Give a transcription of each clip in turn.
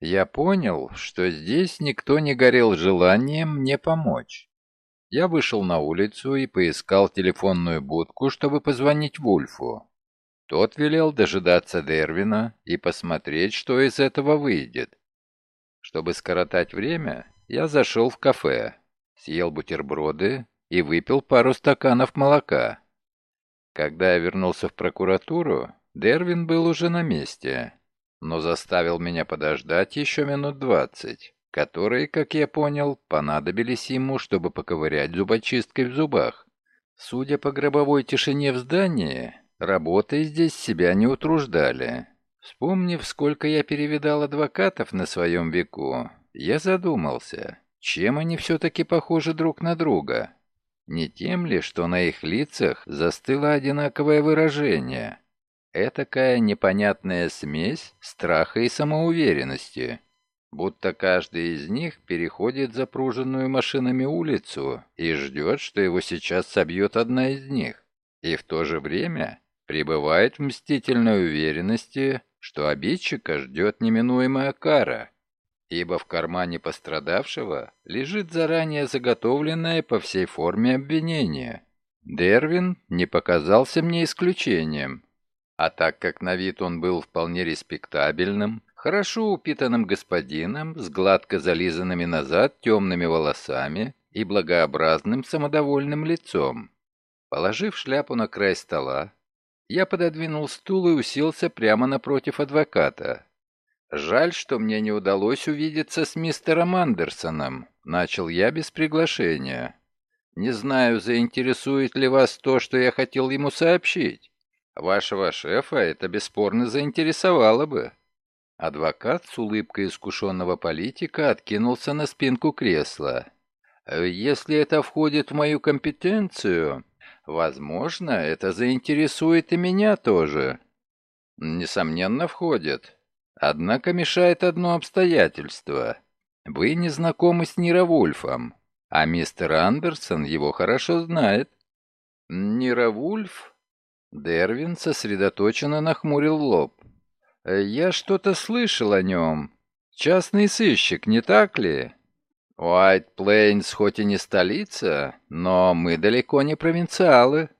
Я понял, что здесь никто не горел желанием мне помочь. Я вышел на улицу и поискал телефонную будку, чтобы позвонить Вульфу. Тот велел дожидаться Дервина и посмотреть, что из этого выйдет. Чтобы скоротать время, я зашел в кафе, съел бутерброды и выпил пару стаканов молока. Когда я вернулся в прокуратуру, Дервин был уже на месте, но заставил меня подождать еще минут двадцать, которые, как я понял, понадобились ему, чтобы поковырять зубочисткой в зубах. Судя по гробовой тишине в здании, работой здесь себя не утруждали. Вспомнив, сколько я перевидал адвокатов на своем веку, я задумался, чем они все-таки похожи друг на друга. Не тем ли, что на их лицах застыло одинаковое выражение? Этакая непонятная смесь страха и самоуверенности. Будто каждый из них переходит запруженную машинами улицу и ждет, что его сейчас собьет одна из них. И в то же время пребывает в мстительной уверенности, что обидчика ждет неминуемая кара, ибо в кармане пострадавшего лежит заранее заготовленное по всей форме обвинение. Дервин не показался мне исключением, а так как на вид он был вполне респектабельным, хорошо упитанным господином с гладко зализанными назад темными волосами и благообразным самодовольным лицом. Положив шляпу на край стола, я пододвинул стул и уселся прямо напротив адвоката. «Жаль, что мне не удалось увидеться с мистером Андерсоном», — начал я без приглашения. «Не знаю, заинтересует ли вас то, что я хотел ему сообщить. Вашего шефа это бесспорно заинтересовало бы». Адвокат с улыбкой искушенного политика откинулся на спинку кресла. «Если это входит в мою компетенцию, Возможно, это заинтересует и меня тоже. Несомненно, входит. Однако мешает одно обстоятельство. Вы не знакомы с Нира Вульфом, а мистер Андерсон его хорошо знает. Нира Вульф? Дервин сосредоточенно нахмурил лоб. Я что-то слышал о нем. Частный сыщик, не так ли? Уайт Плейнс хоть и не столица, но мы далеко не провинциалы.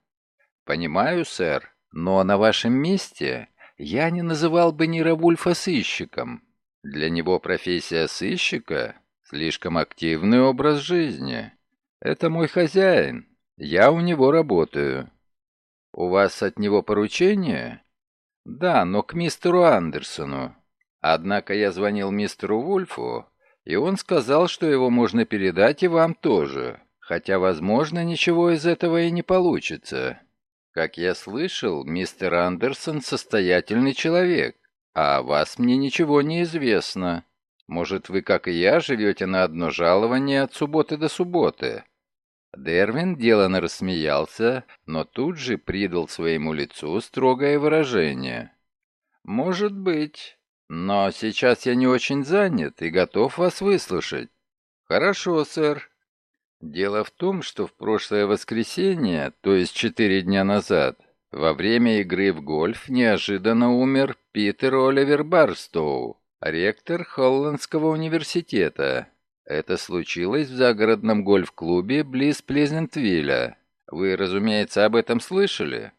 Понимаю, сэр, но на вашем месте я не называл бы Нира Вульфа сыщиком. Для него профессия сыщика — слишком активный образ жизни. Это мой хозяин, я у него работаю. У вас от него поручение? Да, но к мистеру Андерсону. Однако я звонил мистеру Вульфу, и он сказал, что его можно передать и вам тоже, хотя, возможно, ничего из этого и не получится. Как я слышал, мистер Андерсон состоятельный человек, а о вас мне ничего не известно. Может, вы, как и я, живете на одно жалование от субботы до субботы?» Дервин деланно рассмеялся, но тут же придал своему лицу строгое выражение. «Может быть. Но сейчас я не очень занят и готов вас выслушать. Хорошо, сэр. Дело в том, что в прошлое воскресенье, то есть четыре дня назад, во время игры в гольф неожиданно умер Питер Оливер Барстоу, ректор Холландского университета. Это случилось в загородном гольф-клубе близ Плезентвилля. Вы, разумеется, об этом слышали?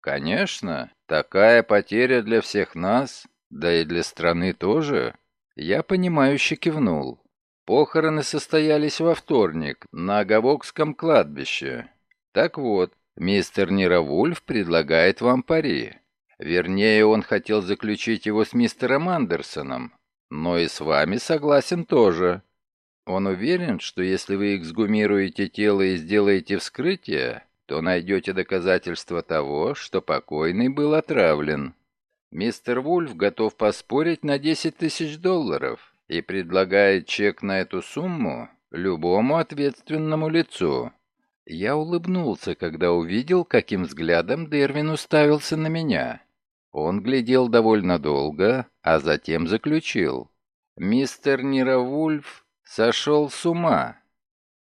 Конечно, такая потеря для всех нас да и для страны тоже. Я понимающе кивнул. Похороны состоялись во вторник на Агавокском кладбище. Так вот, мистер Неравульф предлагает вам пари. Вернее, он хотел заключить его с мистером Андерсоном, но и с вами согласен тоже. Он уверен, что если вы эксгумируете тело и сделаете вскрытие, то найдете доказательства того, что покойный был отравлен. Мистер Вульф готов поспорить на 10 тысяч долларов и предлагает чек на эту сумму любому ответственному лицу. Я улыбнулся, когда увидел, каким взглядом Дервин уставился на меня. Он глядел довольно долго, а затем заключил. «Мистер Вульф сошел с ума».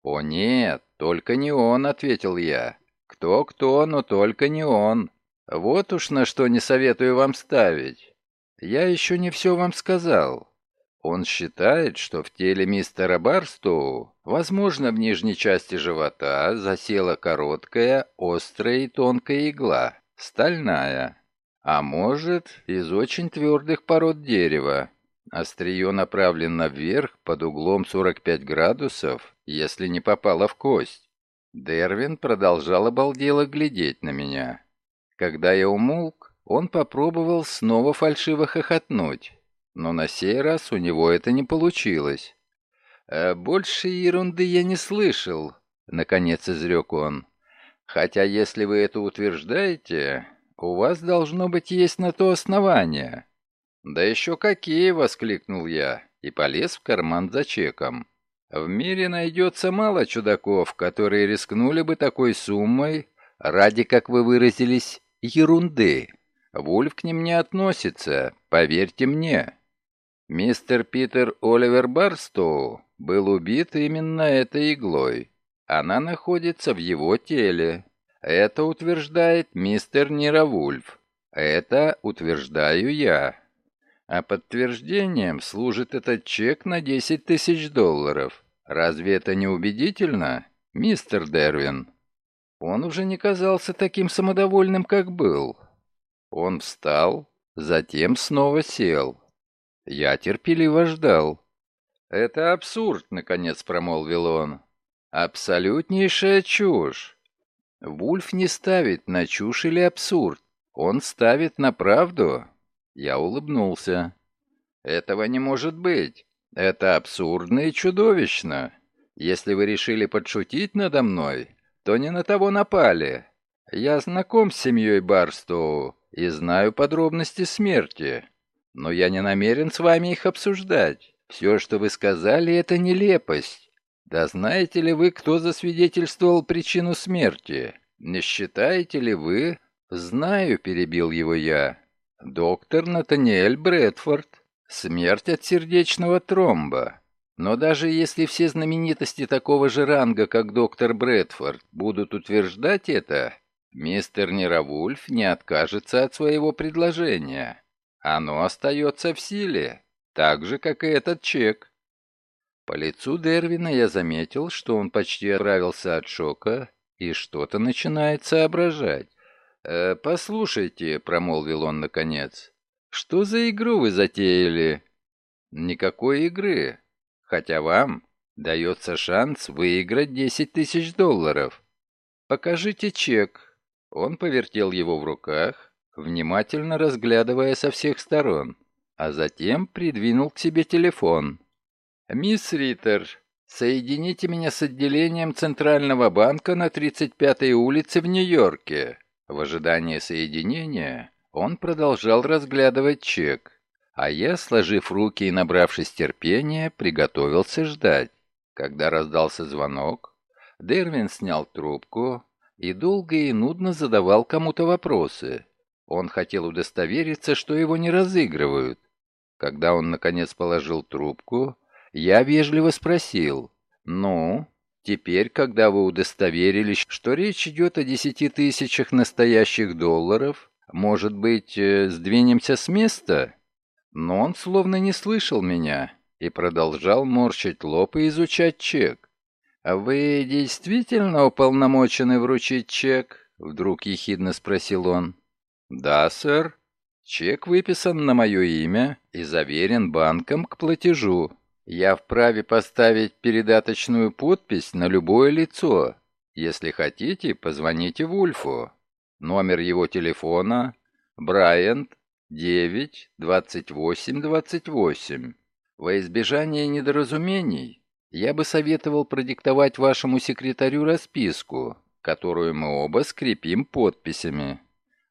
«О нет, только не он», — ответил я. «Кто-кто, но только не он». Вот уж на что не советую вам ставить. Я еще не все вам сказал. Он считает, что в теле мистера Барстоу, возможно, в нижней части живота, засела короткая, острая и тонкая игла, стальная, а может, из очень твердых пород дерева. Острие направлено вверх под углом 45 градусов, если не попало в кость. Дервин продолжал обалдело глядеть на меня. Когда я умолк, он попробовал снова фальшиво хохотнуть но на сей раз у него это не получилось. «А «Больше ерунды я не слышал», — наконец изрек он. «Хотя если вы это утверждаете, у вас должно быть есть на то основание». «Да еще какие!» — воскликнул я и полез в карман за чеком. «В мире найдется мало чудаков, которые рискнули бы такой суммой ради, как вы выразились, ерунды. Вульф к ним не относится, поверьте мне». Мистер Питер Оливер Барстоу был убит именно этой иглой. Она находится в его теле. Это утверждает мистер Неравульф. Это утверждаю я. А подтверждением служит этот чек на 10 тысяч долларов. Разве это не убедительно, мистер Дервин? Он уже не казался таким самодовольным, как был. Он встал, затем снова сел. Я терпеливо ждал. «Это абсурд», — наконец промолвил он. «Абсолютнейшая чушь. Вульф не ставит на чушь или абсурд. Он ставит на правду». Я улыбнулся. «Этого не может быть. Это абсурдно и чудовищно. Если вы решили подшутить надо мной, то не на того напали. Я знаком с семьей Барстоу и знаю подробности смерти но я не намерен с вами их обсуждать. Все, что вы сказали, это нелепость. Да знаете ли вы, кто засвидетельствовал причину смерти? Не считаете ли вы? Знаю, перебил его я. Доктор Натаниэль Брэдфорд. Смерть от сердечного тромба. Но даже если все знаменитости такого же ранга, как доктор Брэдфорд, будут утверждать это, мистер Неравульф не откажется от своего предложения. Оно остается в силе, так же, как и этот чек. По лицу Дервина я заметил, что он почти оправился от шока и что-то начинает соображать. «Э, «Послушайте», — промолвил он наконец, — «что за игру вы затеяли?» «Никакой игры, хотя вам дается шанс выиграть 10 тысяч долларов. Покажите чек». Он повертел его в руках, внимательно разглядывая со всех сторон, а затем придвинул к себе телефон. «Мисс Риттер, соедините меня с отделением Центрального банка на 35-й улице в Нью-Йорке». В ожидании соединения он продолжал разглядывать чек, а я, сложив руки и набравшись терпения, приготовился ждать. Когда раздался звонок, Дервин снял трубку и долго и нудно задавал кому-то вопросы. Он хотел удостовериться, что его не разыгрывают. Когда он, наконец, положил трубку, я вежливо спросил, «Ну, теперь, когда вы удостоверились, что речь идет о десяти тысячах настоящих долларов, может быть, э, сдвинемся с места?» Но он словно не слышал меня и продолжал морщить лоб и изучать чек. «А вы действительно уполномочены вручить чек?» — вдруг ехидно спросил он. «Да, сэр. Чек выписан на мое имя и заверен банком к платежу. Я вправе поставить передаточную подпись на любое лицо. Если хотите, позвоните Вульфу. Номер его телефона Брайант 9 28 28. Во избежание недоразумений я бы советовал продиктовать вашему секретарю расписку, которую мы оба скрепим подписями.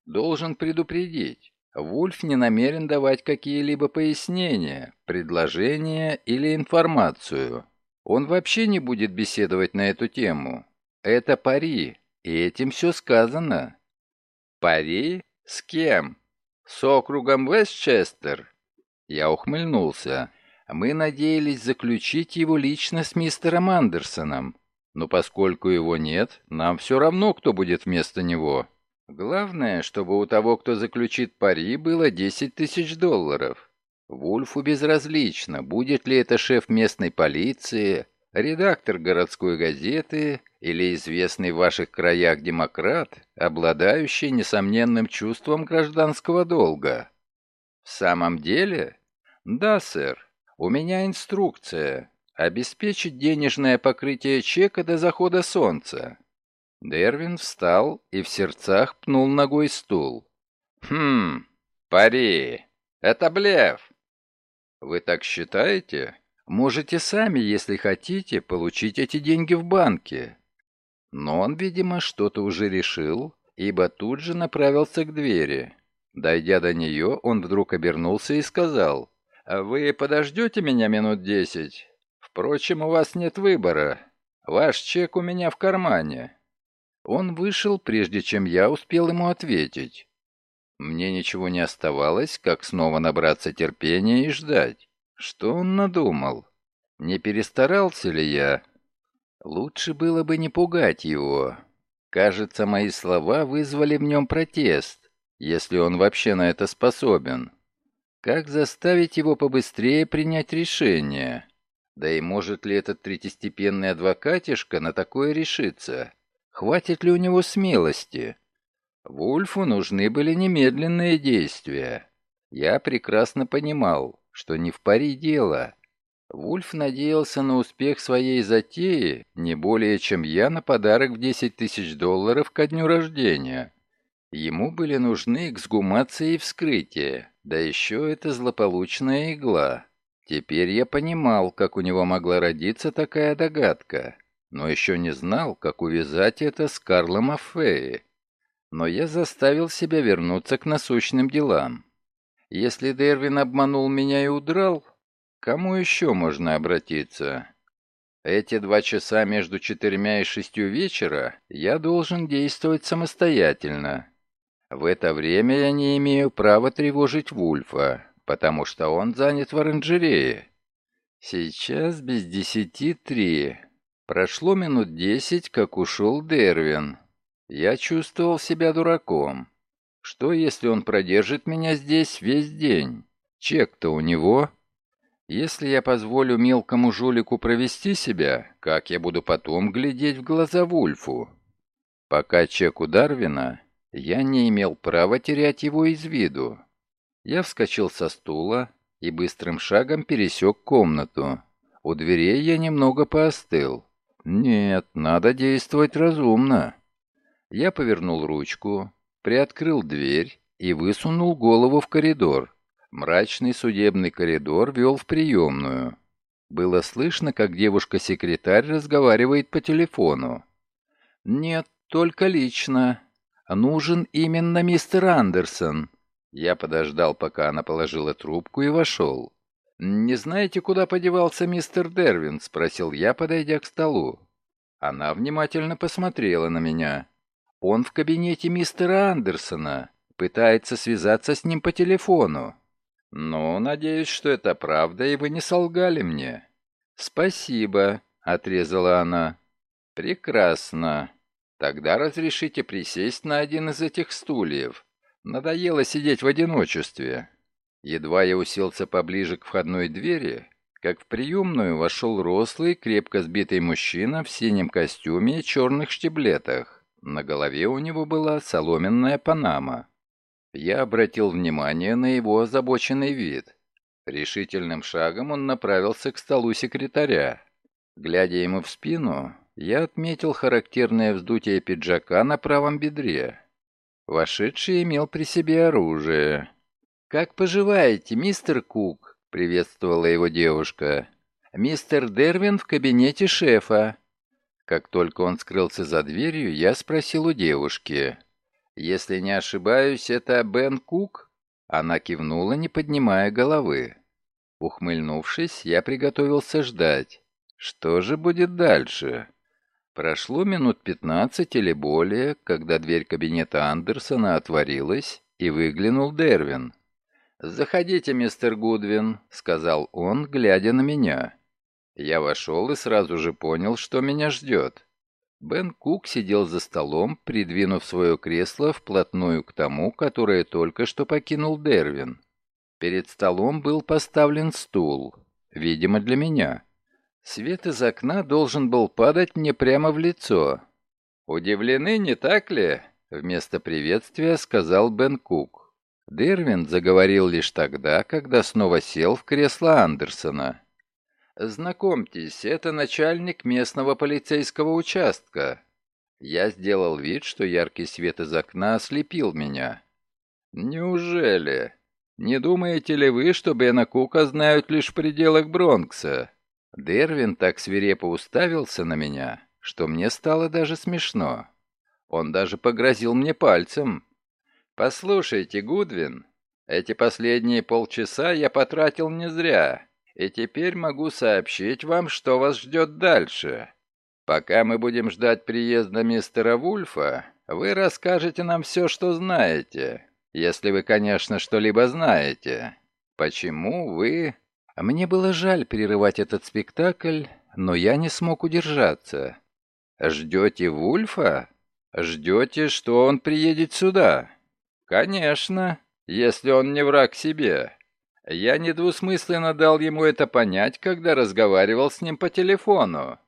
Должен предупредить, Вульф не намерен давать какие-либо пояснения, предложения или информацию. Он вообще не будет беседовать на эту тему. Это пари, и этим все сказано. Пари? С кем? С округом Вестчестер? Я ухмыльнулся. Мы надеялись заключить его лично с мистером Андерсоном. Но поскольку его нет, нам все равно, кто будет вместо него. Главное, чтобы у того, кто заключит пари, было 10 тысяч долларов. Вульфу безразлично, будет ли это шеф местной полиции, редактор городской газеты или известный в ваших краях демократ, обладающий несомненным чувством гражданского долга. В самом деле? Да, сэр. У меня инструкция. Обеспечить денежное покрытие чека до захода солнца. Дервин встал и в сердцах пнул ногой стул. «Хм, пари. Это блеф. Вы так считаете? Можете сами, если хотите, получить эти деньги в банке. Но он, видимо, что-то уже решил, ибо тут же направился к двери. Дойдя до нее, он вдруг обернулся и сказал, «Вы подождете меня минут десять? Впрочем, у вас нет выбора. Ваш чек у меня в кармане». Он вышел, прежде чем я успел ему ответить. Мне ничего не оставалось, как снова набраться терпения и ждать. Что он надумал? Не перестарался ли я? Лучше было бы не пугать его. Кажется, мои слова вызвали в нем протест, если он вообще на это способен. Как заставить его побыстрее принять решение? Да и может ли этот третьестепенный адвокатишка на такое решиться? Хватит ли у него смелости? Вульфу нужны были немедленные действия. Я прекрасно понимал, что не в паре дело. Вульф надеялся на успех своей затеи не более, чем я на подарок в 10 тысяч долларов ко дню рождения. Ему были нужны эксгумация и вскрытие, да еще эта злополучная игла. Теперь я понимал, как у него могла родиться такая догадка, но еще не знал, как увязать это с Карлом Аффеи но я заставил себя вернуться к насущным делам. Если Дервин обманул меня и удрал, кому еще можно обратиться? Эти два часа между четырьмя и шестью вечера я должен действовать самостоятельно. В это время я не имею права тревожить Вульфа, потому что он занят в оранжерее. Сейчас без десяти три. Прошло минут десять, как ушел Дервин. Я чувствовал себя дураком. Что, если он продержит меня здесь весь день? Чек-то у него. Если я позволю мелкому жулику провести себя, как я буду потом глядеть в глаза Вульфу? Пока чек у Дарвина, я не имел права терять его из виду. Я вскочил со стула и быстрым шагом пересек комнату. У дверей я немного поостыл. Нет, надо действовать разумно. Я повернул ручку, приоткрыл дверь и высунул голову в коридор. Мрачный судебный коридор вел в приемную. Было слышно, как девушка-секретарь разговаривает по телефону. «Нет, только лично. Нужен именно мистер Андерсон». Я подождал, пока она положила трубку и вошел. «Не знаете, куда подевался мистер Дервин?» — спросил я, подойдя к столу. Она внимательно посмотрела на меня. Он в кабинете мистера Андерсона. Пытается связаться с ним по телефону. Ну, надеюсь, что это правда, и вы не солгали мне. Спасибо, отрезала она. Прекрасно. Тогда разрешите присесть на один из этих стульев. Надоело сидеть в одиночестве. Едва я уселся поближе к входной двери, как в приемную вошел рослый, крепко сбитый мужчина в синем костюме и черных штиблетах. На голове у него была соломенная панама. Я обратил внимание на его озабоченный вид. Решительным шагом он направился к столу секретаря. Глядя ему в спину, я отметил характерное вздутие пиджака на правом бедре. Вошедший имел при себе оружие. «Как поживаете, мистер Кук?» — приветствовала его девушка. «Мистер Дервин в кабинете шефа. Как только он скрылся за дверью, я спросил у девушки. «Если не ошибаюсь, это Бен Кук?» Она кивнула, не поднимая головы. Ухмыльнувшись, я приготовился ждать. Что же будет дальше? Прошло минут пятнадцать или более, когда дверь кабинета Андерсона отворилась, и выглянул Дервин. «Заходите, мистер Гудвин», — сказал он, глядя на меня. Я вошел и сразу же понял, что меня ждет. Бен Кук сидел за столом, придвинув свое кресло вплотную к тому, которое только что покинул Дервин. Перед столом был поставлен стул, видимо, для меня. Свет из окна должен был падать мне прямо в лицо. «Удивлены, не так ли?» — вместо приветствия сказал Бен Кук. Дервин заговорил лишь тогда, когда снова сел в кресло Андерсона. «Знакомьтесь, это начальник местного полицейского участка». Я сделал вид, что яркий свет из окна ослепил меня. «Неужели? Не думаете ли вы, что Бена Кука знают лишь в пределах Бронкса?» Дервин так свирепо уставился на меня, что мне стало даже смешно. Он даже погрозил мне пальцем. «Послушайте, Гудвин, эти последние полчаса я потратил не зря, и теперь могу сообщить вам, что вас ждет дальше. Пока мы будем ждать приезда мистера Вульфа, вы расскажете нам все, что знаете, если вы, конечно, что-либо знаете. Почему вы...» Мне было жаль перерывать этот спектакль, но я не смог удержаться. «Ждете Вульфа? Ждете, что он приедет сюда?» «Конечно, если он не враг себе. Я недвусмысленно дал ему это понять, когда разговаривал с ним по телефону.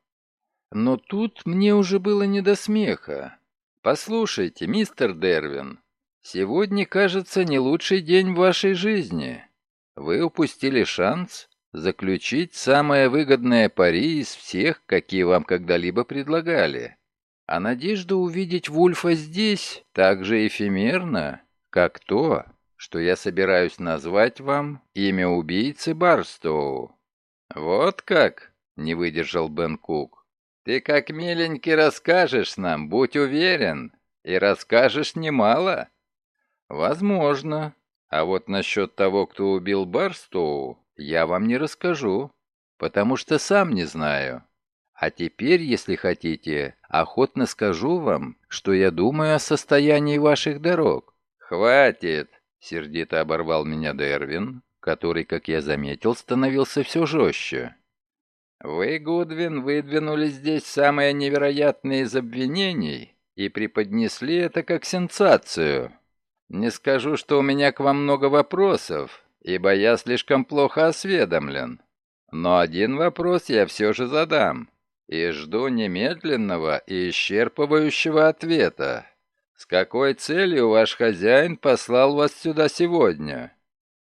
Но тут мне уже было не до смеха. Послушайте, мистер Дервин, сегодня, кажется, не лучший день в вашей жизни. Вы упустили шанс заключить самое выгодное пари из всех, какие вам когда-либо предлагали. А надежда увидеть Вульфа здесь так же эфемерна, как то, что я собираюсь назвать вам имя убийцы Барстоу. Вот как, не выдержал Бен Кук. Ты как миленький расскажешь нам, будь уверен, и расскажешь немало. Возможно. А вот насчет того, кто убил Барстоу, я вам не расскажу, потому что сам не знаю. А теперь, если хотите, охотно скажу вам, что я думаю о состоянии ваших дорог. Хватит, сердито оборвал меня Дервин, который, как я заметил, становился все жестче. Вы, Гудвин, выдвинули здесь самое невероятное из обвинений и преподнесли это как сенсацию. Не скажу, что у меня к вам много вопросов, ибо я слишком плохо осведомлен. Но один вопрос я все же задам, и жду немедленного и исчерпывающего ответа. С какой целью ваш хозяин послал вас сюда сегодня?»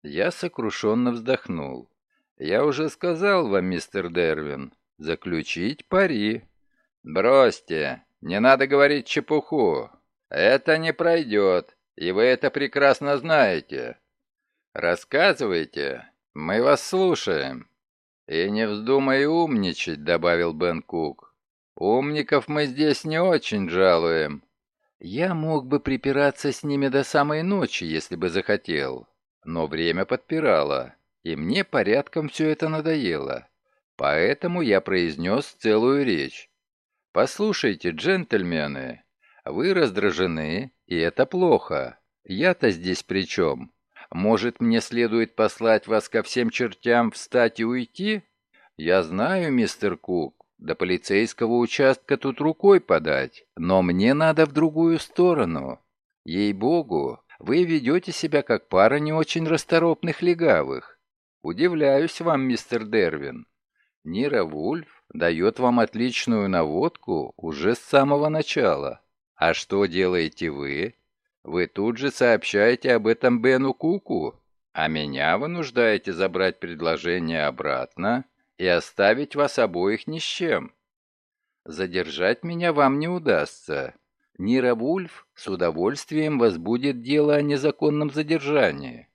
Я сокрушенно вздохнул. «Я уже сказал вам, мистер Дервин, заключить пари». «Бросьте, не надо говорить чепуху. Это не пройдет, и вы это прекрасно знаете. «Рассказывайте, мы вас слушаем». «И не вздумай умничать», — добавил Бен Кук. «Умников мы здесь не очень жалуем». Я мог бы припираться с ними до самой ночи, если бы захотел. Но время подпирало, и мне порядком все это надоело. Поэтому я произнес целую речь. «Послушайте, джентльмены, вы раздражены, и это плохо. Я-то здесь при чем? Может, мне следует послать вас ко всем чертям встать и уйти? Я знаю, мистер Кук, до полицейского участка тут рукой подать, но мне надо в другую сторону. Ей-богу, вы ведете себя как пара не очень расторопных легавых. Удивляюсь вам, мистер Дервин. Нира Вульф дает вам отличную наводку уже с самого начала. А что делаете вы? Вы тут же сообщаете об этом Бену Куку, а меня вынуждаете забрать предложение обратно и оставить вас обоих ни с чем. Задержать меня вам не удастся. Нира Вульф с удовольствием возбудит дело о незаконном задержании.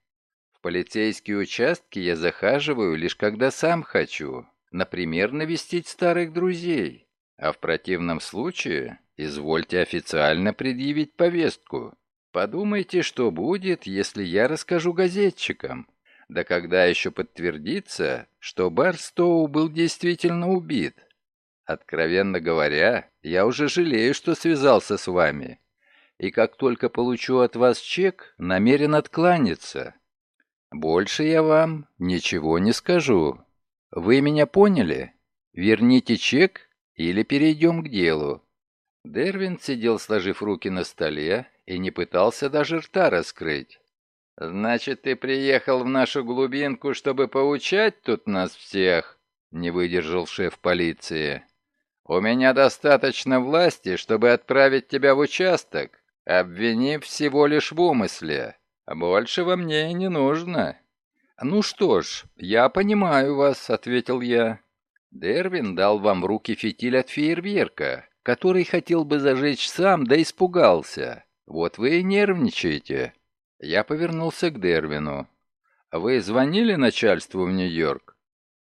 В полицейские участки я захаживаю лишь когда сам хочу, например, навестить старых друзей, а в противном случае извольте официально предъявить повестку. Подумайте, что будет, если я расскажу газетчикам. Да когда еще подтвердится, что Барстоу был действительно убит? Откровенно говоря, я уже жалею, что связался с вами. И как только получу от вас чек, намерен откланяться. Больше я вам ничего не скажу. Вы меня поняли? Верните чек или перейдем к делу. Дервин сидел, сложив руки на столе, и не пытался даже рта раскрыть. «Значит, ты приехал в нашу глубинку, чтобы поучать тут нас всех?» — не выдержал шеф полиции. «У меня достаточно власти, чтобы отправить тебя в участок, обвинив всего лишь в умысле. Большего мне и не нужно». «Ну что ж, я понимаю вас», — ответил я. «Дервин дал вам в руки фитиль от фейерверка, который хотел бы зажечь сам, да испугался. Вот вы и нервничаете». Я повернулся к Дервину. «Вы звонили начальству в Нью-Йорк?»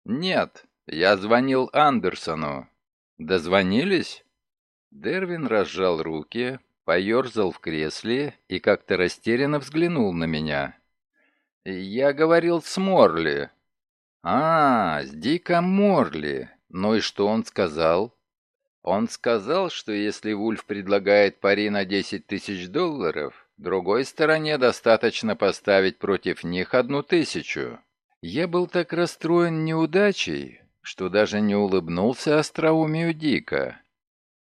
«Нет, я звонил Андерсону». «Дозвонились?» Дервин разжал руки, поерзал в кресле и как-то растерянно взглянул на меня. «Я говорил с Морли». «А, с Диком Морли. Ну и что он сказал?» «Он сказал, что если Вульф предлагает пари на 10 тысяч долларов, другой стороне достаточно поставить против них одну тысячу. Я был так расстроен неудачей, что даже не улыбнулся остроумию Дика.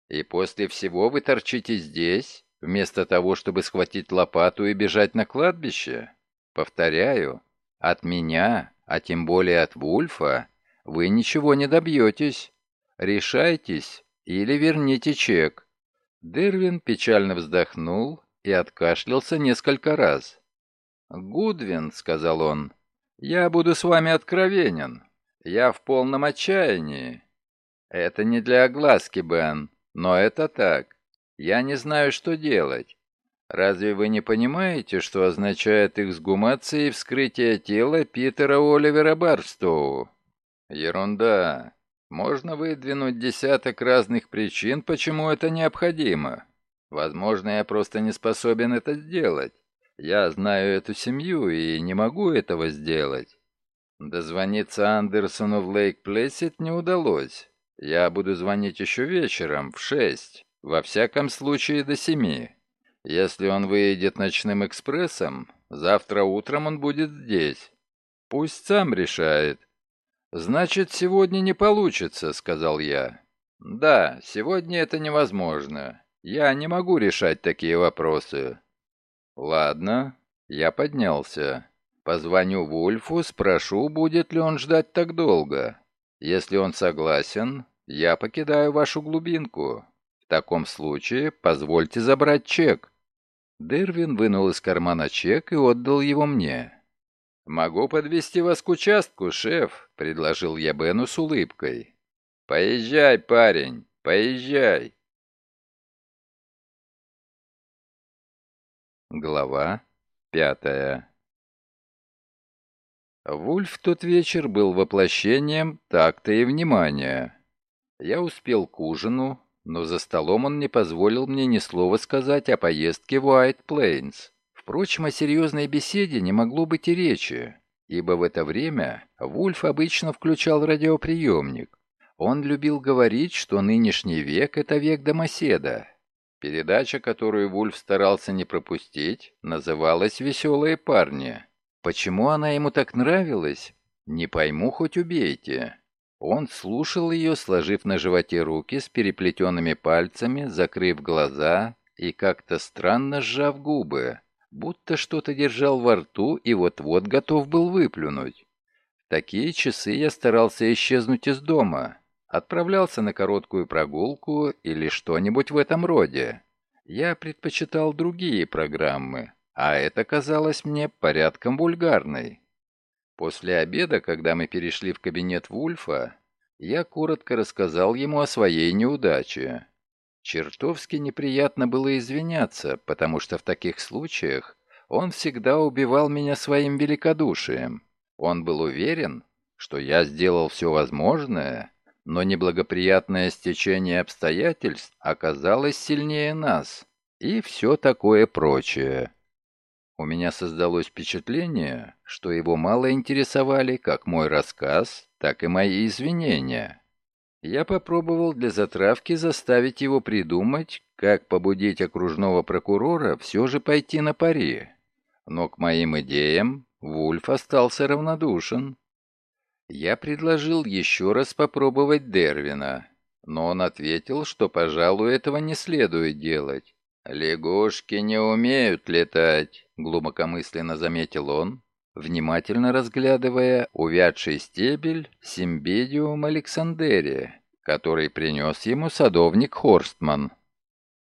И после всего вы торчите здесь, вместо того, чтобы схватить лопату и бежать на кладбище? Повторяю, от меня, а тем более от Вульфа, вы ничего не добьетесь. Решайтесь или верните чек. Дервин печально вздохнул и откашлялся несколько раз. «Гудвин», — сказал он, — «я буду с вами откровенен. Я в полном отчаянии. Это не для огласки, Бен, но это так. Я не знаю, что делать. Разве вы не понимаете, что означает эксгумация и вскрытие тела Питера Оливера Барстоу? Ерунда. Можно выдвинуть десяток разных причин, почему это необходимо. Возможно, я просто не способен это сделать. Я знаю эту семью и не могу этого сделать. Дозвониться Андерсону в Лейк-Плэссит не удалось. Я буду звонить еще вечером, в шесть. Во всяком случае, до семи. Если он выйдет ночным экспрессом, завтра утром он будет здесь. Пусть сам решает. «Значит, сегодня не получится», — сказал я. «Да, сегодня это невозможно. Я не могу решать такие вопросы. Ладно, я поднялся. Позвоню Вульфу, спрошу, будет ли он ждать так долго. Если он согласен, я покидаю вашу глубинку. В таком случае позвольте забрать чек. Дервин вынул из кармана чек и отдал его мне. «Могу подвести вас к участку, шеф», — предложил я Бену с улыбкой. «Поезжай, парень, поезжай». Глава пятая Вульф тот вечер был воплощением такта и внимания. Я успел к ужину, но за столом он не позволил мне ни слова сказать о поездке в Уайт Плейнс. Впрочем, о серьезной беседе не могло быть и речи, ибо в это время Вульф обычно включал радиоприемник. Он любил говорить, что нынешний век — это век домоседа, Передача, которую Вульф старался не пропустить, называлась «Веселые парни». Почему она ему так нравилась? Не пойму, хоть убейте. Он слушал ее, сложив на животе руки с переплетенными пальцами, закрыв глаза и как-то странно сжав губы, будто что-то держал во рту и вот-вот готов был выплюнуть. В такие часы я старался исчезнуть из дома, Отправлялся на короткую прогулку или что-нибудь в этом роде. Я предпочитал другие программы, а это казалось мне порядком вульгарной. После обеда, когда мы перешли в кабинет Вульфа, я коротко рассказал ему о своей неудаче. Чертовски неприятно было извиняться, потому что в таких случаях он всегда убивал меня своим великодушием. Он был уверен, что я сделал все возможное, но неблагоприятное стечение обстоятельств оказалось сильнее нас, и все такое прочее. У меня создалось впечатление, что его мало интересовали как мой рассказ, так и мои извинения. Я попробовал для затравки заставить его придумать, как побудить окружного прокурора все же пойти на пари. Но к моим идеям Вульф остался равнодушен. Я предложил еще раз попробовать Дервина, но он ответил, что, пожалуй, этого не следует делать. «Лягушки не умеют летать. глубокомысленно заметил он, внимательно разглядывая увядший стебель Симбедиум Александерия, который принес ему садовник Хорстман.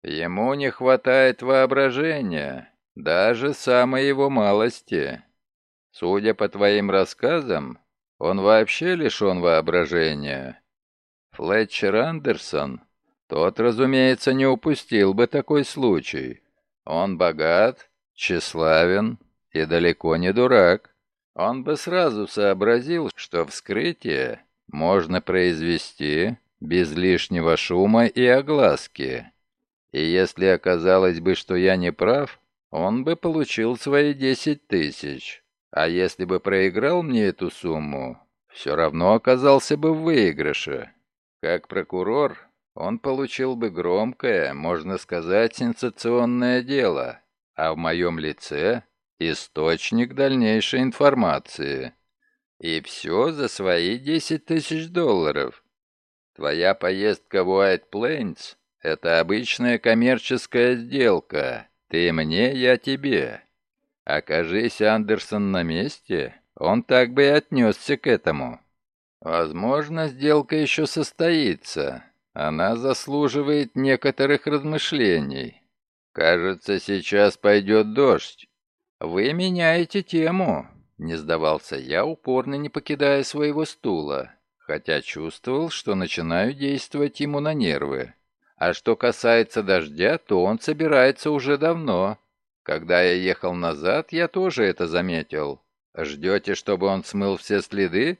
Ему не хватает воображения, даже самой его малости. Судя по твоим рассказам, он вообще лишен воображения. Флетчер Андерсон, тот, разумеется, не упустил бы такой случай. Он богат, тщеславен и далеко не дурак. Он бы сразу сообразил, что вскрытие можно произвести без лишнего шума и огласки. И если оказалось бы, что я не прав, он бы получил свои десять тысяч. А если бы проиграл мне эту сумму, все равно оказался бы в выигрыше. Как прокурор, он получил бы громкое, можно сказать, сенсационное дело, а в моем лице — источник дальнейшей информации. И все за свои десять тысяч долларов. Твоя поездка в Уайт Плейнс — это обычная коммерческая сделка. Ты мне, я тебе. Окажись Андерсон на месте, он так бы и отнесся к этому. Возможно, сделка еще состоится. Она заслуживает некоторых размышлений. Кажется, сейчас пойдет дождь. Вы меняете тему, не сдавался я, упорно не покидая своего стула, хотя чувствовал, что начинаю действовать ему на нервы. А что касается дождя, то он собирается уже давно. Когда я ехал назад, я тоже это заметил. Ждете, чтобы он смыл все следы?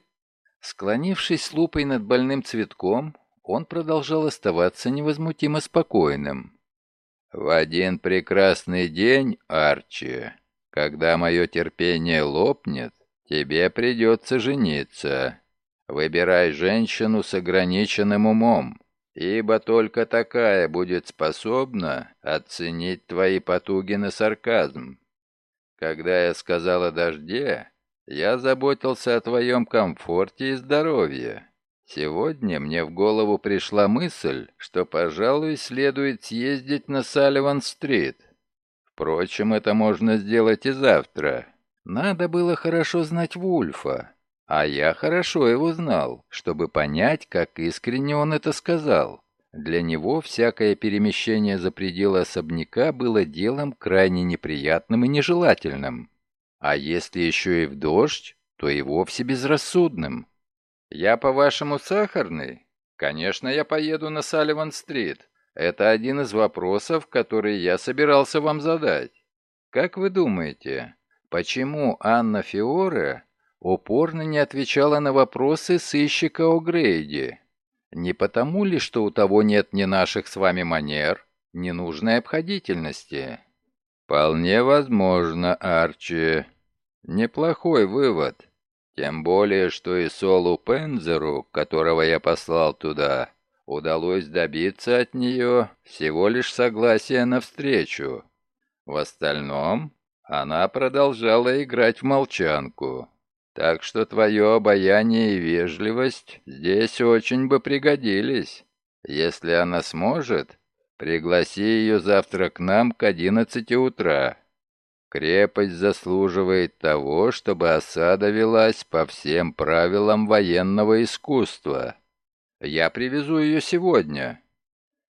Склонившись лупой над больным цветком, он продолжал оставаться невозмутимо спокойным. «В один прекрасный день, Арчи, когда мое терпение лопнет, тебе придется жениться. Выбирай женщину с ограниченным умом, ибо только такая будет способна оценить твои потуги на сарказм. Когда я сказал о дожде, я заботился о твоем комфорте и здоровье. Сегодня мне в голову пришла мысль, что, пожалуй, следует съездить на Салливан-стрит. Впрочем, это можно сделать и завтра. Надо было хорошо знать Вульфа, а я хорошо его знал, чтобы понять, как искренне он это сказал. Для него всякое перемещение за пределы особняка было делом крайне неприятным и нежелательным. А если еще и в дождь, то и вовсе безрассудным. «Я, по-вашему, сахарный?» «Конечно, я поеду на Салливан-стрит. Это один из вопросов, которые я собирался вам задать. Как вы думаете, почему Анна Фиоре упорно не отвечала на вопросы сыщика О'Грейди? Не потому ли, что у того нет ни наших с вами манер, ни нужной обходительности?» «Вполне возможно, Арчи. Неплохой вывод. Тем более, что и Солу Пензеру, которого я послал туда, удалось добиться от нее всего лишь согласия на встречу. В остальном она продолжала играть в молчанку. Так что твое обаяние и вежливость здесь очень бы пригодились. Если она сможет, Пригласи ее завтра к нам к одиннадцати утра. Крепость заслуживает того, чтобы осада велась по всем правилам военного искусства. Я привезу ее сегодня.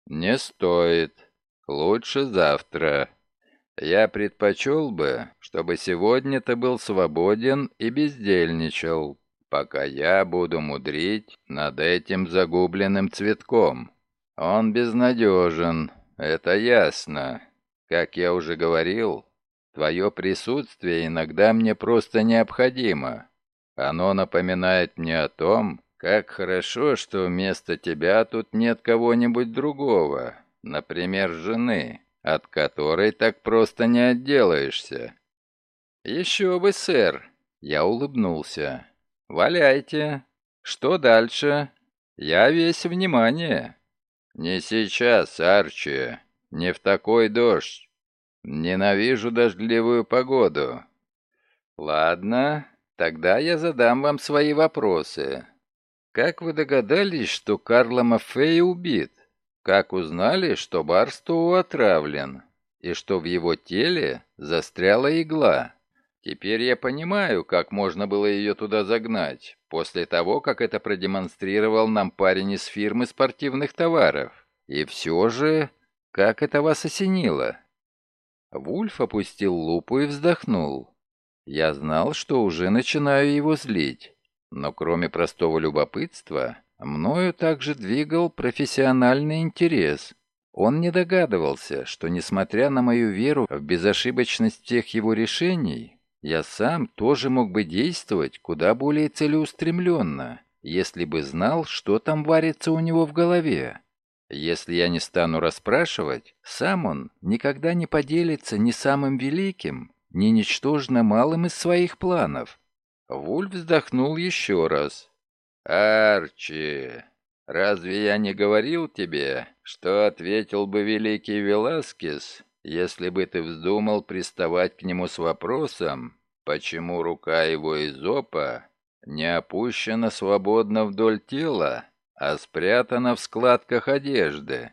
Не стоит. Лучше завтра. Я предпочел бы, чтобы сегодня ты был свободен и бездельничал, пока я буду мудрить над этим загубленным цветком. Он безнадежен, это ясно. Как я уже говорил, твое присутствие иногда мне просто необходимо. Оно напоминает мне о том, как хорошо, что вместо тебя тут нет кого-нибудь другого, например, жены, от которой так просто не отделаешься. Еще бы, сэр, я улыбнулся. Валяйте. Что дальше? Я весь внимание. «Не сейчас, Арчи, не в такой дождь. Ненавижу дождливую погоду». «Ладно, тогда я задам вам свои вопросы. Как вы догадались, что Карло Маффей убит? Как узнали, что Барстоу отравлен? и что в его теле застряла игла. Теперь я понимаю, как можно было ее туда загнать, после того, как это продемонстрировал нам парень из фирмы спортивных товаров. И все же, как это вас осенило? Вульф опустил лупу и вздохнул. Я знал, что уже начинаю его злить, но кроме простого любопытства, мною также двигал профессиональный интерес. Он не догадывался, что, несмотря на мою веру в безошибочность всех его решений, я сам тоже мог бы действовать куда более целеустремленно, если бы знал, что там варится у него в голове. Если я не стану расспрашивать, сам он никогда не поделится ни самым великим, ни ничтожно малым из своих планов. Вульф вздохнул еще раз. «Арчи, разве я не говорил тебе, что ответил бы великий Веласкес, если бы ты вздумал приставать к нему с вопросом, почему рука его изопа не опущена свободно вдоль тела, а спрятана в складках одежды.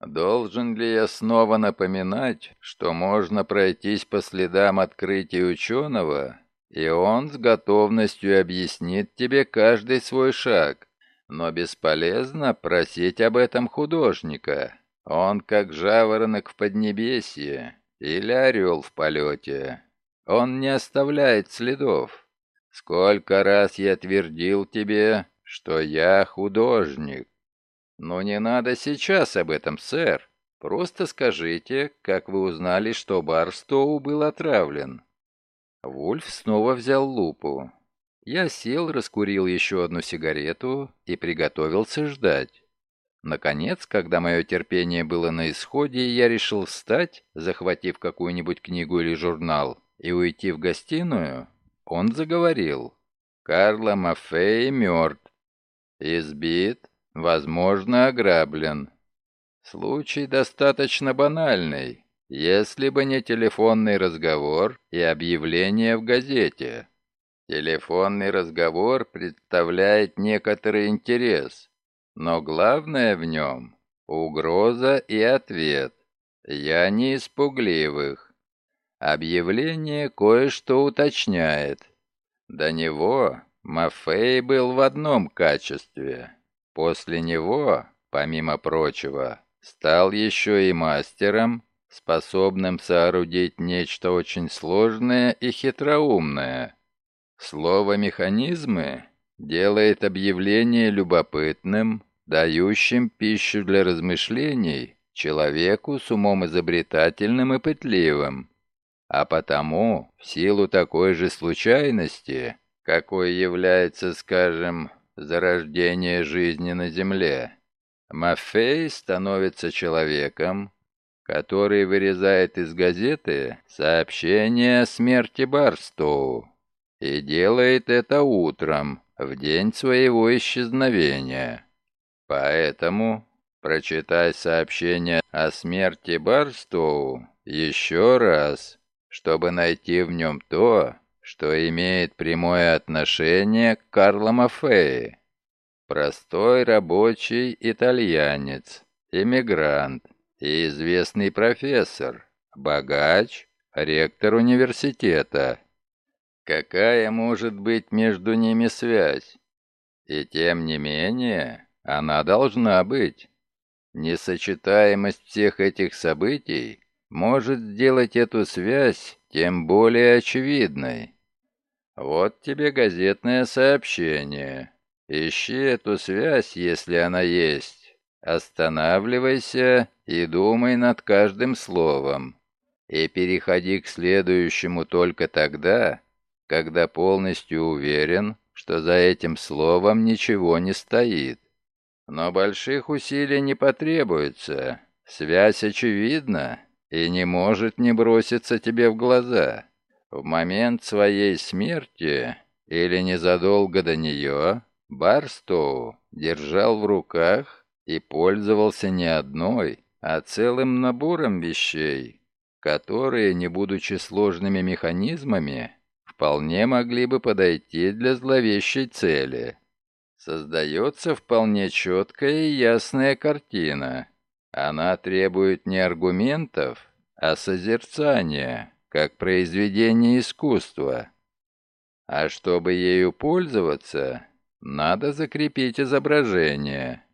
Должен ли я снова напоминать, что можно пройтись по следам открытия ученого, и он с готовностью объяснит тебе каждый свой шаг, но бесполезно просить об этом художника. Он как жаворонок в поднебесье или орел в полете. Он не оставляет следов. Сколько раз я твердил тебе, что я художник. Но не надо сейчас об этом, сэр. Просто скажите, как вы узнали, что Барстоу был отравлен. Вульф снова взял лупу. Я сел, раскурил еще одну сигарету и приготовился ждать. Наконец, когда мое терпение было на исходе, я решил встать, захватив какую-нибудь книгу или журнал, и уйти в гостиную, он заговорил. «Карло Мафей мертв. Избит, возможно, ограблен. Случай достаточно банальный, если бы не телефонный разговор и объявление в газете. Телефонный разговор представляет некоторый интерес, но главное в нем — угроза и ответ. Я не испугливых. Объявление кое-что уточняет. До него Мафей был в одном качестве. После него, помимо прочего, стал еще и мастером, способным соорудить нечто очень сложное и хитроумное. Слово «механизмы» делает объявление любопытным, дающим пищу для размышлений человеку с умом изобретательным и пытливым. А потому, в силу такой же случайности, какой является, скажем, зарождение жизни на Земле, Мафей становится человеком, который вырезает из газеты сообщение о смерти Барстоу и делает это утром, в день своего исчезновения. Поэтому прочитай сообщение о смерти Барстоу еще раз чтобы найти в нем то, что имеет прямое отношение к Карло Мафеи. Простой рабочий итальянец, эмигрант и известный профессор, богач, ректор университета. Какая может быть между ними связь? И тем не менее, она должна быть. Несочетаемость всех этих событий может сделать эту связь тем более очевидной. Вот тебе газетное сообщение. Ищи эту связь, если она есть. Останавливайся и думай над каждым словом. И переходи к следующему только тогда, когда полностью уверен, что за этим словом ничего не стоит. Но больших усилий не потребуется. Связь очевидна, и не может не броситься тебе в глаза. В момент своей смерти или незадолго до нее Барстоу держал в руках и пользовался не одной, а целым набором вещей, которые, не будучи сложными механизмами, вполне могли бы подойти для зловещей цели. Создается вполне четкая и ясная картина – она требует не аргументов, а созерцание, как произведение искусства. А чтобы ею пользоваться, надо закрепить изображение.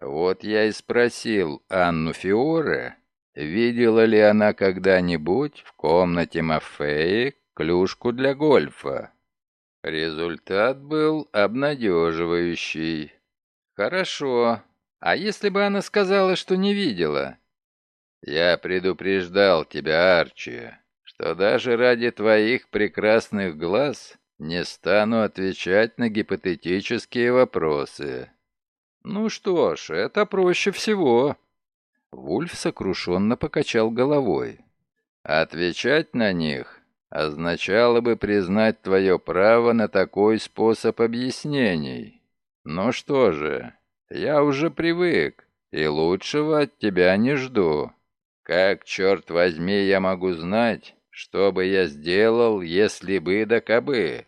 Вот я и спросил Анну Фиоре, видела ли она когда-нибудь в комнате Мафеи клюшку для гольфа. Результат был обнадеживающий. «Хорошо. А если бы она сказала, что не видела?» «Я предупреждал тебя, Арчи, что даже ради твоих прекрасных глаз не стану отвечать на гипотетические вопросы». «Ну что ж, это проще всего». Вульф сокрушенно покачал головой. «Отвечать на них означало бы признать твое право на такой способ объяснений. Ну что же, я уже привык, и лучшего от тебя не жду. Как, черт возьми, я могу знать, что бы я сделал, если бы да кабы?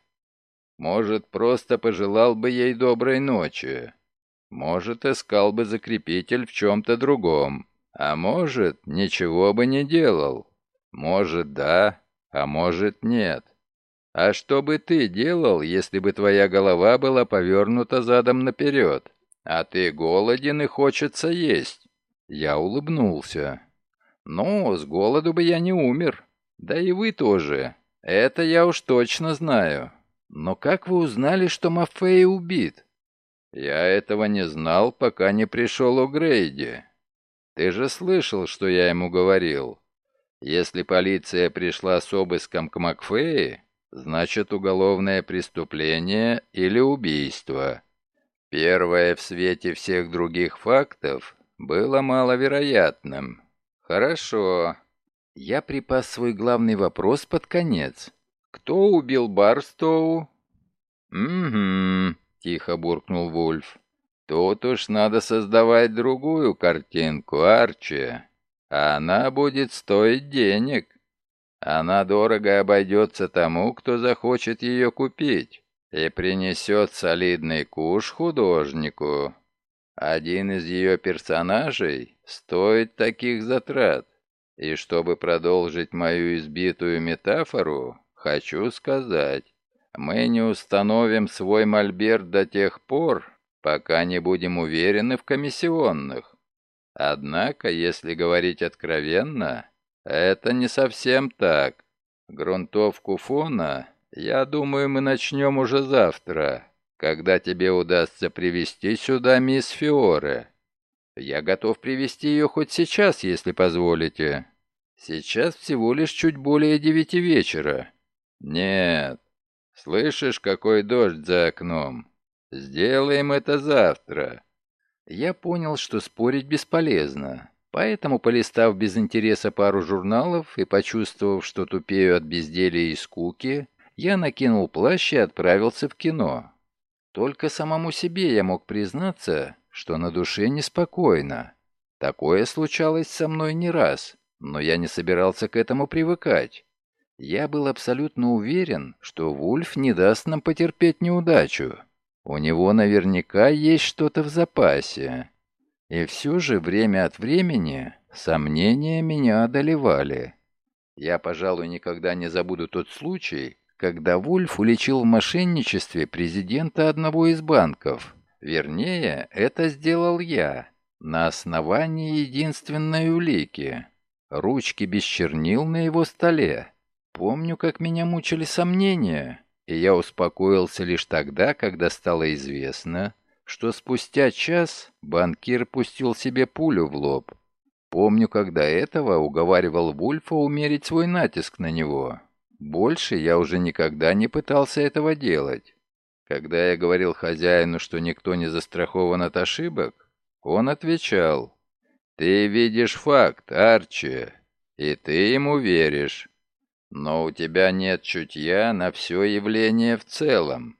Может, просто пожелал бы ей доброй ночи. Может, искал бы закрепитель в чем-то другом. А может, ничего бы не делал. Может, да, а может нет. А что бы ты делал, если бы твоя голова была повернута задом наперед, а ты голоден и хочется есть? Я улыбнулся. Ну, с голоду бы я не умер. Да и вы тоже. Это я уж точно знаю. Но как вы узнали, что Мафей убит? Я этого не знал, пока не пришел у Грейди. Ты же слышал, что я ему говорил. Если полиция пришла с обыском к Макфеи, значит уголовное преступление или убийство. Первое в свете всех других фактов было маловероятным. Хорошо. Я припас свой главный вопрос под конец. Кто убил Барстоу? Угу, тихо буркнул Вульф. Тут уж надо создавать другую картинку, Арчи она будет стоить денег. Она дорого обойдется тому, кто захочет ее купить, и принесет солидный куш художнику. Один из ее персонажей стоит таких затрат. И чтобы продолжить мою избитую метафору, хочу сказать, мы не установим свой мольберт до тех пор, пока не будем уверены в комиссионных. Однако, если говорить откровенно, это не совсем так. Грунтовку фона, я думаю, мы начнем уже завтра, когда тебе удастся привести сюда мисс Фиоре. Я готов привести ее хоть сейчас, если позволите. Сейчас всего лишь чуть более девяти вечера. Нет. Слышишь, какой дождь за окном? Сделаем это завтра. Я понял, что спорить бесполезно, поэтому, полистав без интереса пару журналов и почувствовав, что тупею от безделия и скуки, я накинул плащ и отправился в кино. Только самому себе я мог признаться, что на душе неспокойно. Такое случалось со мной не раз, но я не собирался к этому привыкать. Я был абсолютно уверен, что Вульф не даст нам потерпеть неудачу. У него наверняка есть что-то в запасе. И все же время от времени сомнения меня одолевали. Я, пожалуй, никогда не забуду тот случай, когда Вульф уличил в мошенничестве президента одного из банков. Вернее, это сделал я, на основании единственной улики — ручки без чернил на его столе. Помню, как меня мучили сомнения, и я успокоился лишь тогда, когда стало известно, что спустя час банкир пустил себе пулю в лоб. Помню, когда этого уговаривал Вульфа умерить свой натиск на него. Больше я уже никогда не пытался этого делать. Когда я говорил хозяину, что никто не застрахован от ошибок, он отвечал, «Ты видишь факт, Арчи, и ты ему веришь. Но у тебя нет чутья на все явление в целом.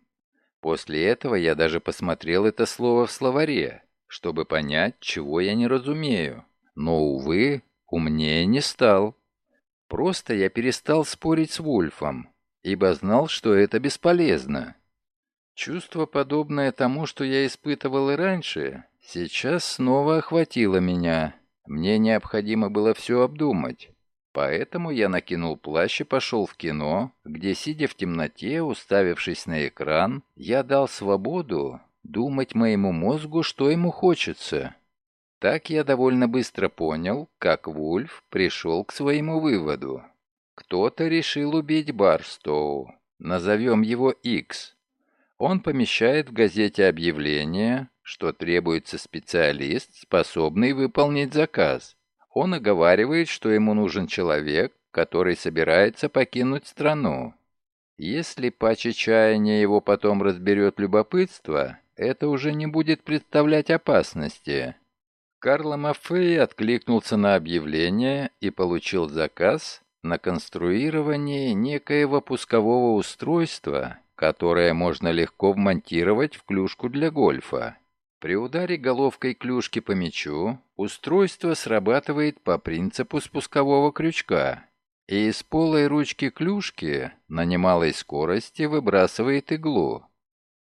После этого я даже посмотрел это слово в словаре, чтобы понять, чего я не разумею. Но, увы, умнее не стал. Просто я перестал спорить с Вульфом, ибо знал, что это бесполезно. Чувство, подобное тому, что я испытывал и раньше, сейчас снова охватило меня. Мне необходимо было все обдумать. Поэтому я накинул плащ и пошел в кино, где, сидя в темноте, уставившись на экран, я дал свободу думать моему мозгу, что ему хочется. Так я довольно быстро понял, как Вульф пришел к своему выводу. Кто-то решил убить Барстоу. Назовем его X. Он помещает в газете объявление, что требуется специалист, способный выполнить заказ. Он оговаривает, что ему нужен человек, который собирается покинуть страну. Если по чаяния его потом разберет любопытство, это уже не будет представлять опасности. Карло Маффей откликнулся на объявление и получил заказ на конструирование некоего пускового устройства, которое можно легко вмонтировать в клюшку для гольфа. При ударе головкой клюшки по мячу устройство срабатывает по принципу спускового крючка, и из полой ручки клюшки на немалой скорости выбрасывает иглу.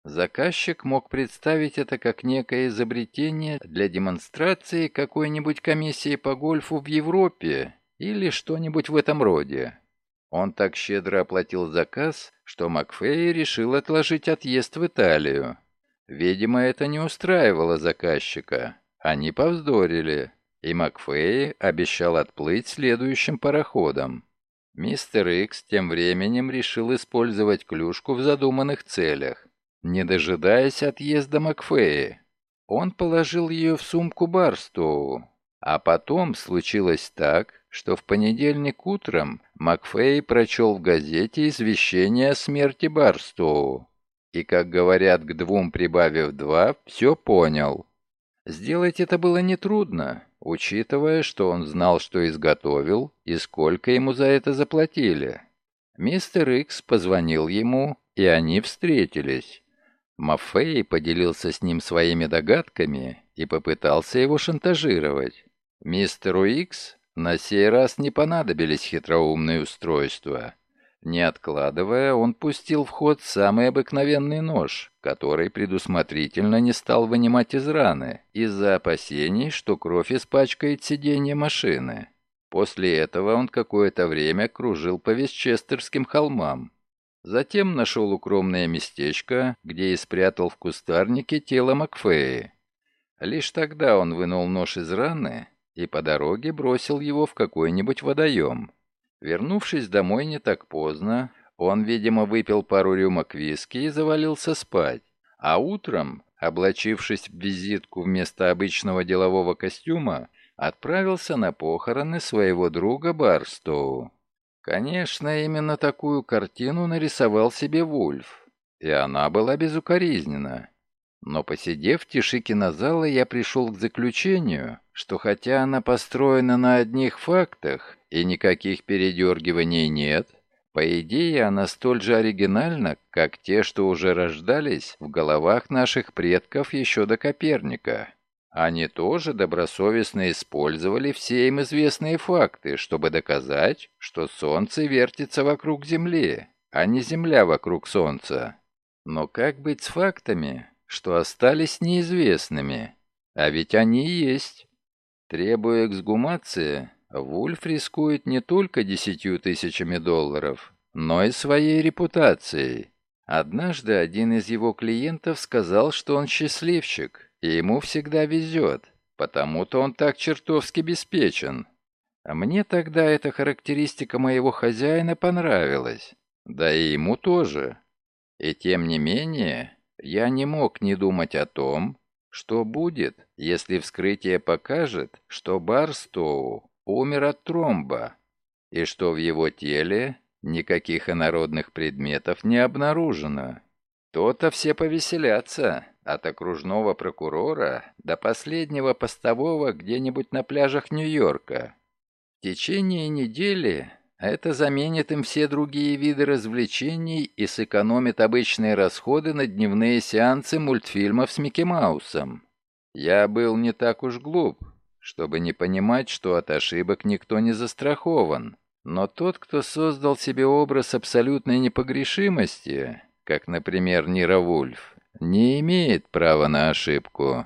Заказчик мог представить это как некое изобретение для демонстрации какой-нибудь комиссии по гольфу в Европе или что-нибудь в этом роде. Он так щедро оплатил заказ, что Макфей решил отложить отъезд в Италию. Видимо, это не устраивало заказчика. Они повздорили, и Макфей обещал отплыть следующим пароходом. Мистер Икс тем временем решил использовать клюшку в задуманных целях. Не дожидаясь отъезда Макфея, он положил ее в сумку Барстоу. А потом случилось так, что в понедельник утром Макфей прочел в газете извещение о смерти Барстоу. И, как говорят, к двум прибавив два, все понял. Сделать это было нетрудно, учитывая, что он знал, что изготовил и сколько ему за это заплатили. Мистер Икс позвонил ему, и они встретились. Маффей поделился с ним своими догадками и попытался его шантажировать. Мистеру Икс на сей раз не понадобились хитроумные устройства. Не откладывая, он пустил в ход самый обыкновенный нож, который предусмотрительно не стал вынимать из раны, из-за опасений, что кровь испачкает сиденье машины. После этого он какое-то время кружил по Вестчестерским холмам, Затем нашел укромное местечко, где и спрятал в кустарнике тело Макфеи. Лишь тогда он вынул нож из раны и по дороге бросил его в какой-нибудь водоем. Вернувшись домой не так поздно, он, видимо, выпил пару рюмок виски и завалился спать. А утром, облачившись в визитку вместо обычного делового костюма, отправился на похороны своего друга Барстоу. Конечно, именно такую картину нарисовал себе Вульф, и она была безукоризнена. Но посидев в тиши кинозала, я пришел к заключению, что хотя она построена на одних фактах и никаких передергиваний нет, по идее она столь же оригинальна, как те, что уже рождались в головах наших предков еще до Коперника. Они тоже добросовестно использовали все им известные факты, чтобы доказать, что Солнце вертится вокруг Земли, а не Земля вокруг Солнца. Но как быть с фактами, что остались неизвестными? А ведь они есть. Требуя эксгумации, Вульф рискует не только десятью тысячами долларов, но и своей репутацией. Однажды один из его клиентов сказал, что он счастливчик, и ему всегда везет, потому-то он так чертовски беспечен. А мне тогда эта характеристика моего хозяина понравилась, да и ему тоже. И тем не менее, я не мог не думать о том, что будет, если вскрытие покажет, что Барстоу умер от тромба, и что в его теле никаких инородных предметов не обнаружено. То-то все повеселятся от окружного прокурора до последнего постового где-нибудь на пляжах Нью-Йорка. В течение недели это заменит им все другие виды развлечений и сэкономит обычные расходы на дневные сеансы мультфильмов с Микки Маусом. Я был не так уж глуп, чтобы не понимать, что от ошибок никто не застрахован. Но тот, кто создал себе образ абсолютной непогрешимости, как, например, Нира Вульф, не имеет права на ошибку.